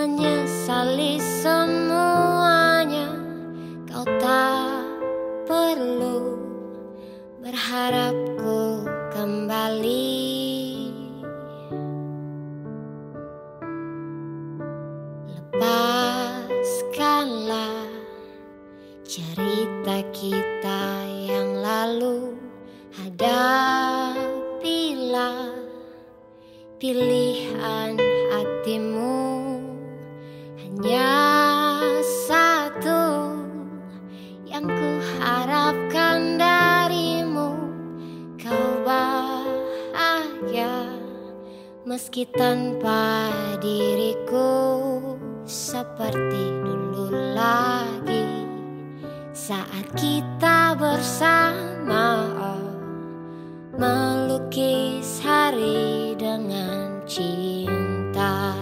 menyesali semuanya. Kau tak perlu berharapku kembali. Lepaskanlah cerita kita yang lalu. Hadapilah pilihan bahagia meski tanpa diriku Seperti dulu lagi saat kita bersama melukis hari dengan cinta.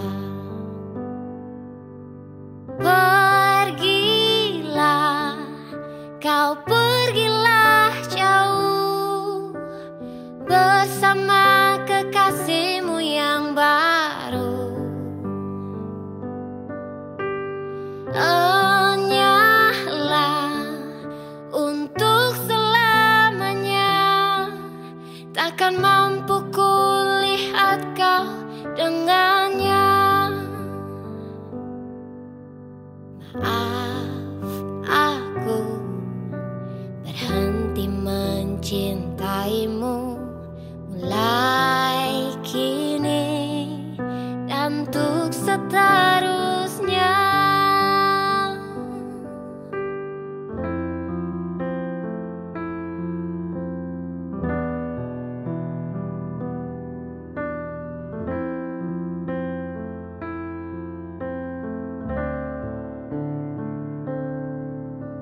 Pergilah, kau pergilah jauh bersama kekasihmu yang baru. Hanyalah untuk selamanya. Takkan mampu kulihat kau dengannya. Maaf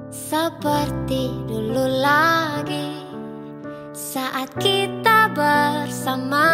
Seperti dulu lagi saat kita bersama.